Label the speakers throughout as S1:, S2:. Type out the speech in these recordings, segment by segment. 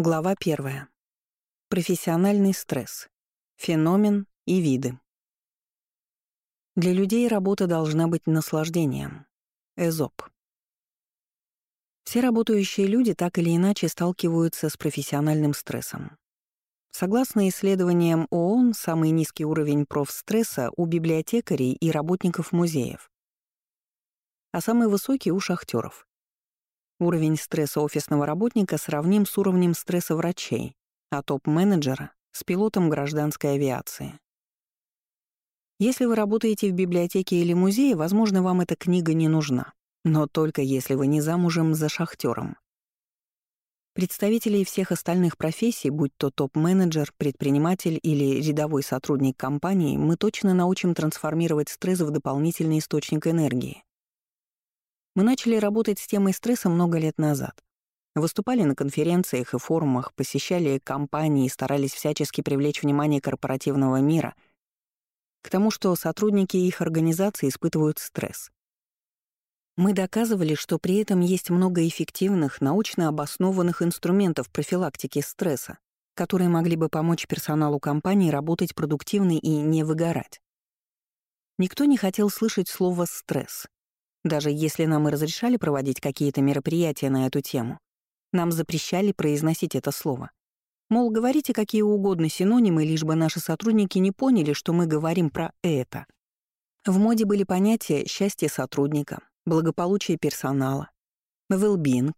S1: Глава первая. Профессиональный стресс. Феномен и виды. Для людей работа должна быть наслаждением. Эзоп. Все работающие люди так или иначе сталкиваются с профессиональным стрессом. Согласно исследованиям ООН, самый низкий уровень профстресса у библиотекарей и работников музеев, а самый высокий — у шахтеров. Уровень стресса офисного работника сравним с уровнем стресса врачей, а топ-менеджера — с пилотом гражданской авиации. Если вы работаете в библиотеке или музее, возможно, вам эта книга не нужна, но только если вы не замужем за шахтером. Представителей всех остальных профессий, будь то топ-менеджер, предприниматель или рядовой сотрудник компании, мы точно научим трансформировать стресс в дополнительный источник энергии. Мы начали работать с темой стресса много лет назад. Выступали на конференциях и форумах, посещали компании и старались всячески привлечь внимание корпоративного мира к тому, что сотрудники их организации испытывают стресс. Мы доказывали, что при этом есть много эффективных, научно обоснованных инструментов профилактики стресса, которые могли бы помочь персоналу компании работать продуктивно и не выгорать. Никто не хотел слышать слово «стресс», даже если нам и разрешали проводить какие-то мероприятия на эту тему, нам запрещали произносить это слово. Мол, говорите какие угодно синонимы, лишь бы наши сотрудники не поняли, что мы говорим про это. В моде были понятия «счастье сотрудника», «благополучие персонала», «well-being».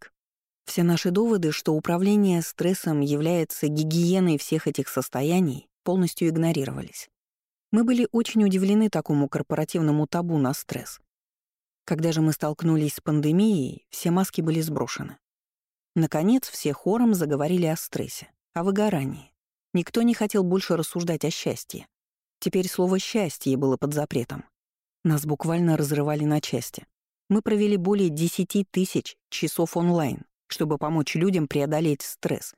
S1: Все наши доводы, что управление стрессом является гигиеной всех этих состояний, полностью игнорировались. Мы были очень удивлены такому корпоративному табу на стресс. Когда же мы столкнулись с пандемией, все маски были сброшены. Наконец, все хором заговорили о стрессе, о выгорании. Никто не хотел больше рассуждать о счастье. Теперь слово «счастье» было под запретом. Нас буквально разрывали на части. Мы провели более 10 тысяч часов онлайн, чтобы помочь людям преодолеть стресс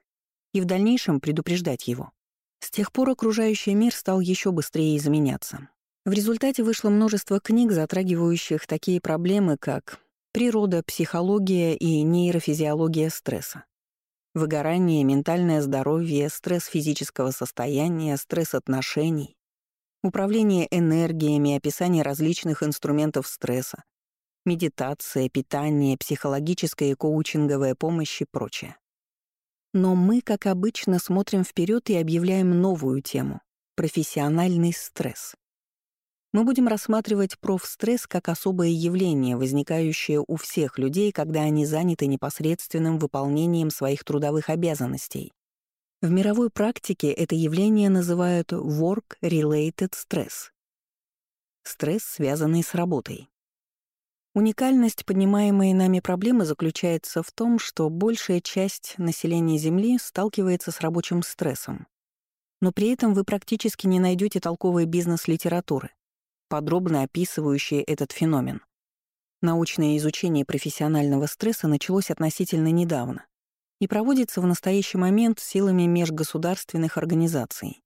S1: и в дальнейшем предупреждать его. С тех пор окружающий мир стал еще быстрее изменяться. В результате вышло множество книг, затрагивающих такие проблемы, как природа, психология и нейрофизиология стресса, выгорание, ментальное здоровье, стресс физического состояния, стресс отношений, управление энергиями, описание различных инструментов стресса, медитация, питание, психологическая и коучинговая помощь и прочее. Но мы, как обычно, смотрим вперед и объявляем новую тему — профессиональный стресс. Мы будем рассматривать профстресс как особое явление, возникающее у всех людей, когда они заняты непосредственным выполнением своих трудовых обязанностей. В мировой практике это явление называют work-related stress — стресс, связанный с работой. Уникальность поднимаемой нами проблемы заключается в том, что большая часть населения Земли сталкивается с рабочим стрессом. Но при этом вы практически не найдете толковой бизнес-литературы, подробно описывающие этот феномен. Научное изучение профессионального стресса началось относительно недавно и проводится в настоящий момент силами межгосударственных организаций.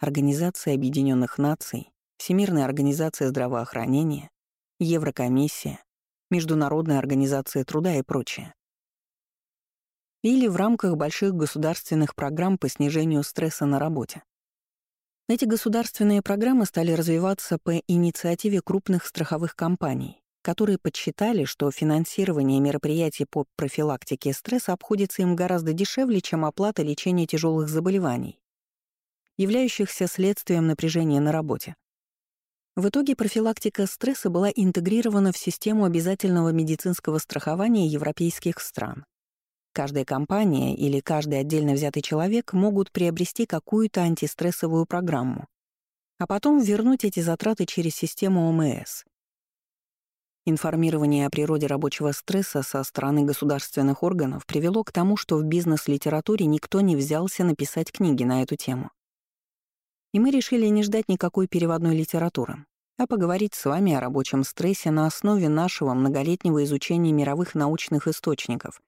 S1: Организация Объединенных Наций, Всемирная организация здравоохранения, Еврокомиссия, Международная организация труда и прочее. Или в рамках больших государственных программ по снижению стресса на работе. Эти государственные программы стали развиваться по инициативе крупных страховых компаний, которые подсчитали, что финансирование мероприятий по профилактике стресса обходится им гораздо дешевле, чем оплата лечения тяжелых заболеваний, являющихся следствием напряжения на работе. В итоге профилактика стресса была интегрирована в систему обязательного медицинского страхования европейских стран. Каждая компания или каждый отдельно взятый человек могут приобрести какую-то антистрессовую программу, а потом вернуть эти затраты через систему ОМС. Информирование о природе рабочего стресса со стороны государственных органов привело к тому, что в бизнес-литературе никто не взялся написать книги на эту тему. И мы решили не ждать никакой переводной литературы, а поговорить с вами о рабочем стрессе на основе нашего многолетнего изучения мировых научных источников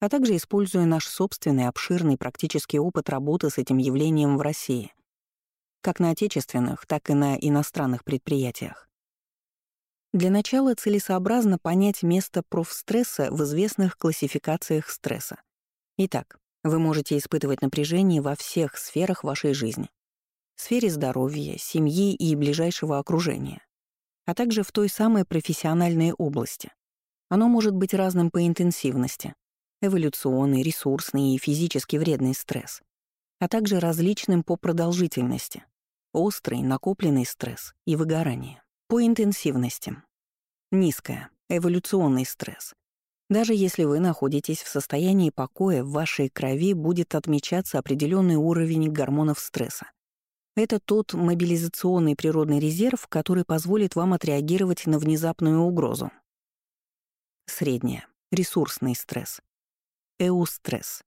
S1: а также используя наш собственный обширный практический опыт работы с этим явлением в России, как на отечественных, так и на иностранных предприятиях. Для начала целесообразно понять место профстресса в известных классификациях стресса. Итак, Вы можете испытывать напряжение во всех сферах вашей жизни. В сфере здоровья, семьи и ближайшего окружения, а также в той самой профессиональной области. Оно может быть разным по интенсивности — эволюционный, ресурсный и физически вредный стресс, а также различным по продолжительности — острый, накопленный стресс и выгорание. По интенсивности. Низкая, эволюционный стресс, даже если вы находитесь в состоянии покоя, в вашей крови будет отмечаться определенный уровень гормонов стресса. Это тот мобилизационный природный резерв, который позволит вам отреагировать на внезапную угрозу. Средняя. Ресурсный стресс. Эустресс.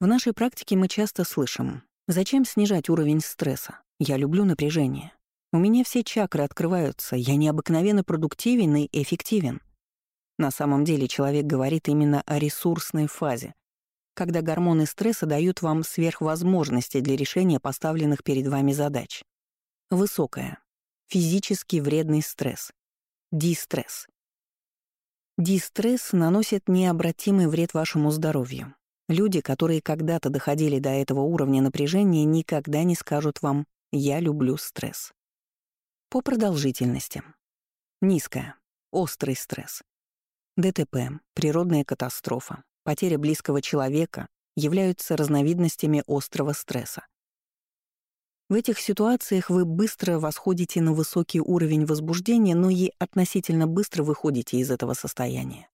S1: В нашей практике мы часто слышим «Зачем снижать уровень стресса? Я люблю напряжение. У меня все чакры открываются, я необыкновенно продуктивен и эффективен». На самом деле человек говорит именно о ресурсной фазе, когда гормоны стресса дают вам сверхвозможности для решения поставленных перед вами задач. Высокая. Физически вредный стресс. Дистресс. Дистресс наносит необратимый вред вашему здоровью. Люди, которые когда-то доходили до этого уровня напряжения, никогда не скажут вам «я люблю стресс». По продолжительности. Низкая. Острый стресс. ДТП, природная катастрофа, потеря близкого человека являются разновидностями острого стресса. В этих ситуациях вы быстро восходите на высокий уровень возбуждения, но и относительно быстро выходите из этого состояния.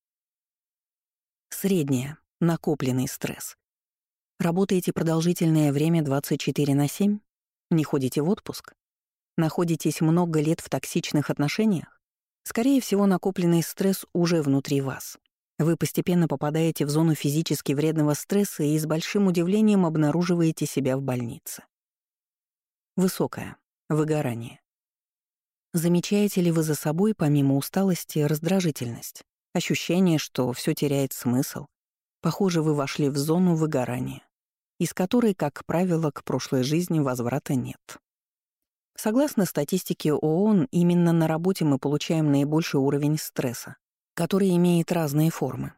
S1: Средняя, накопленный стресс. Работаете продолжительное время 24 на 7? Не ходите в отпуск? Находитесь много лет в токсичных отношениях? Скорее всего, накопленный стресс уже внутри вас. Вы постепенно попадаете в зону физически вредного стресса и с большим удивлением обнаруживаете себя в больнице. Высокое. Выгорание. Замечаете ли вы за собой, помимо усталости, раздражительность? Ощущение, что все теряет смысл? Похоже, вы вошли в зону выгорания, из которой, как правило, к прошлой жизни возврата нет. Согласно статистике ООН, именно на работе мы получаем наибольший уровень стресса, который имеет разные формы.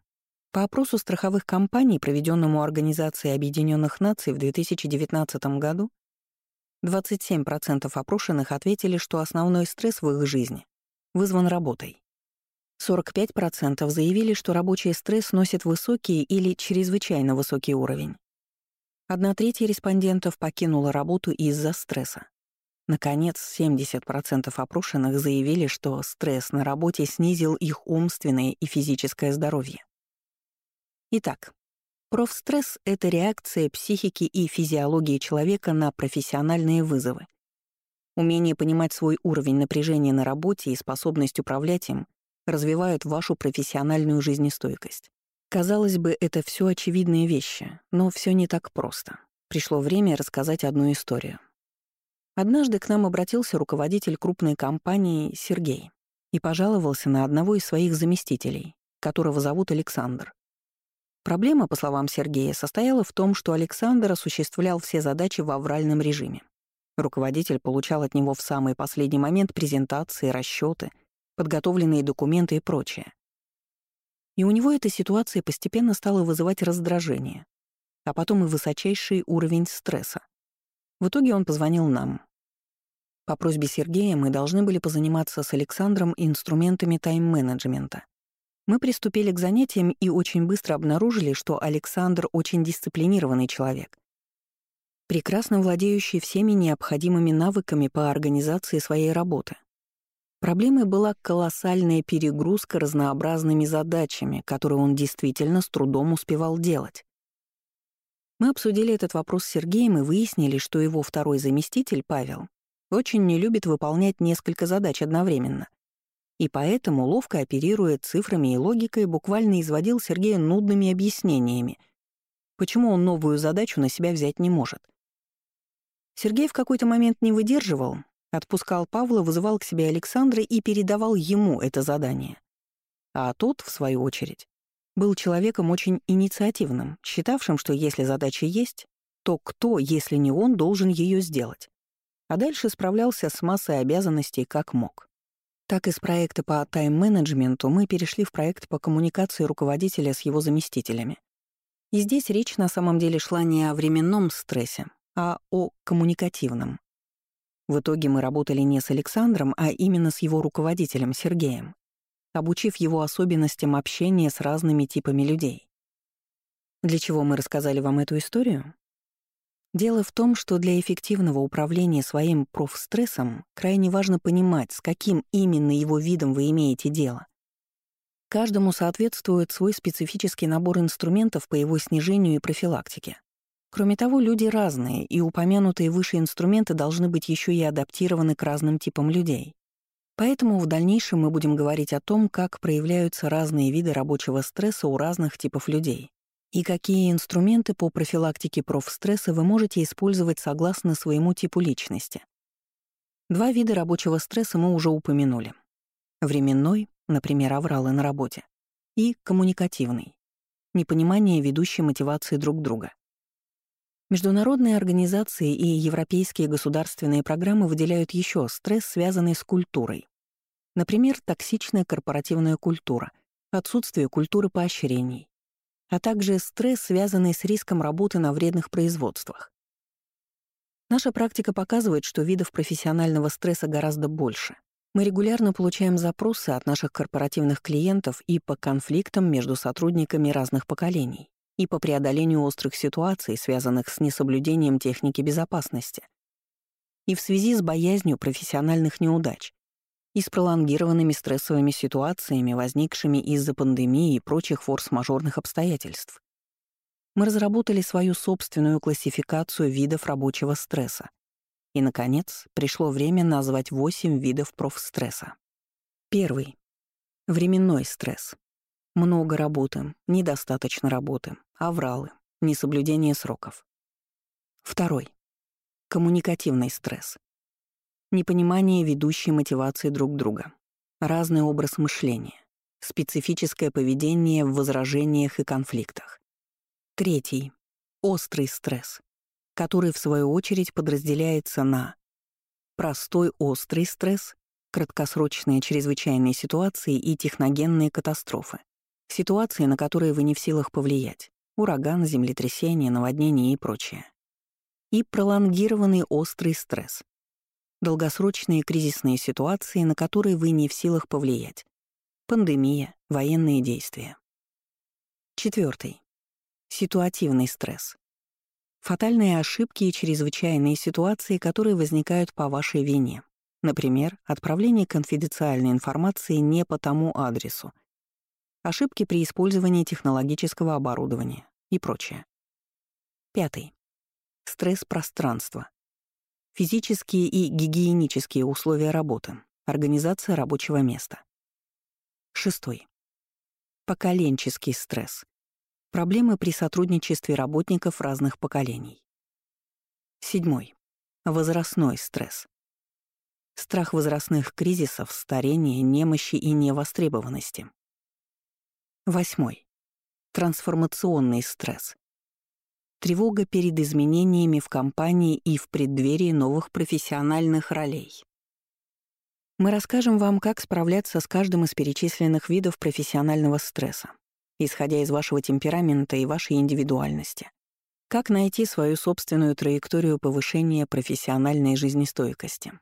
S1: По опросу страховых компаний, проведенному Организацией Объединенных Наций в 2019 году, 27% опрошенных ответили, что основной стресс в их жизни вызван работой. 45% заявили, что рабочий стресс носит высокий или чрезвычайно высокий уровень. Одна треть респондентов покинула работу из-за стресса. Наконец, 70% опрошенных заявили, что стресс на работе снизил их умственное и физическое здоровье. Итак, профстресс — это реакция психики и физиологии человека на профессиональные вызовы. Умение понимать свой уровень напряжения на работе и способность управлять им развивают вашу профессиональную жизнестойкость. Казалось бы, это все очевидные вещи, но все не так просто. Пришло время рассказать одну историю. Однажды к нам обратился руководитель крупной компании Сергей и пожаловался на одного из своих заместителей, которого зовут Александр. Проблема, по словам Сергея, состояла в том, что Александр осуществлял все задачи в авральном режиме. Руководитель получал от него в самый последний момент презентации, расчеты, подготовленные документы и прочее. И у него эта ситуация постепенно стала вызывать раздражение, а потом и высочайший уровень стресса. В итоге он позвонил нам. По просьбе Сергея мы должны были позаниматься с Александром инструментами тайм-менеджмента. Мы приступили к занятиям и очень быстро обнаружили, что Александр очень дисциплинированный человек, прекрасно владеющий всеми необходимыми навыками по организации своей работы. Проблемой была колоссальная перегрузка разнообразными задачами, которые он действительно с трудом успевал делать. Мы обсудили этот вопрос с Сергеем и выяснили, что его второй заместитель, Павел, очень не любит выполнять несколько задач одновременно. И поэтому, ловко оперируя цифрами и логикой, буквально изводил Сергея нудными объяснениями, почему он новую задачу на себя взять не может. Сергей в какой-то момент не выдерживал, отпускал Павла, вызывал к себе Александра и передавал ему это задание. А тот, в свою очередь, был человеком очень инициативным, считавшим, что если задача есть, то кто, если не он, должен ее сделать. А дальше справлялся с массой обязанностей как мог. Так из проекта по тайм-менеджменту мы перешли в проект по коммуникации руководителя с его заместителями. И здесь речь на самом деле шла не о временном стрессе, а о коммуникативном. В итоге мы работали не с Александром, а именно с его руководителем Сергеем, обучив его особенностям общения с разными типами людей. Для чего мы рассказали вам эту историю? Дело в том, что для эффективного управления своим профстрессом крайне важно понимать, с каким именно его видом вы имеете дело. Каждому соответствует свой специфический набор инструментов по его снижению и профилактике. Кроме того, люди разные, и упомянутые выше инструменты должны быть еще и адаптированы к разным типам людей. Поэтому в дальнейшем мы будем говорить о том, как проявляются разные виды рабочего стресса у разных типов людей и какие инструменты по профилактике профстресса вы можете использовать согласно своему типу личности. Два вида рабочего стресса мы уже упомянули. Временной, например, авралы на работе, и коммуникативный, непонимание ведущей мотивации друг друга. Международные организации и европейские государственные программы выделяют еще стресс, связанный с культурой. Например, токсичная корпоративная культура, отсутствие культуры поощрений, а также стресс, связанный с риском работы на вредных производствах. Наша практика показывает, что видов профессионального стресса гораздо больше. Мы регулярно получаем запросы от наших корпоративных клиентов и по конфликтам между сотрудниками разных поколений, и по преодолению острых ситуаций, связанных с несоблюдением техники безопасности, и в связи с боязнью профессиональных неудач, и с пролонгированными стрессовыми ситуациями, возникшими из-за пандемии и прочих форс-мажорных обстоятельств. Мы разработали свою собственную классификацию видов рабочего стресса. И, наконец, пришло время назвать 8 видов профстресса. Первый. Временной стресс. Много работы, недостаточно работы, авралы, несоблюдение сроков. Второй. Коммуникативный стресс непонимание ведущей мотивации друг друга, разный образ мышления, специфическое поведение в возражениях и конфликтах. Третий — острый стресс, который, в свою очередь, подразделяется на простой острый стресс, краткосрочные чрезвычайные ситуации и техногенные катастрофы, ситуации, на которые вы не в силах повлиять, ураган, землетрясение, наводнение и прочее. И пролонгированный острый стресс, долгосрочные кризисные ситуации, на которые вы не в силах повлиять. Пандемия, военные действия. Четвертый. Ситуативный стресс. Фатальные ошибки и чрезвычайные ситуации, которые возникают по вашей вине. Например, отправление конфиденциальной информации не по тому адресу, ошибки при использовании технологического оборудования и прочее. Пятый. Стресс пространства. Физические и гигиенические условия работы. Организация рабочего места. Шестой. Поколенческий стресс. Проблемы при сотрудничестве работников разных поколений. Седьмой. Возрастной стресс. Страх возрастных кризисов, старения, немощи и невостребованности. Восьмой. Трансформационный стресс. Тревога перед изменениями в компании и в преддверии новых профессиональных ролей. Мы расскажем вам, как справляться с каждым из перечисленных видов профессионального стресса, исходя из вашего темперамента и вашей индивидуальности. Как найти свою собственную траекторию повышения профессиональной жизнестойкости.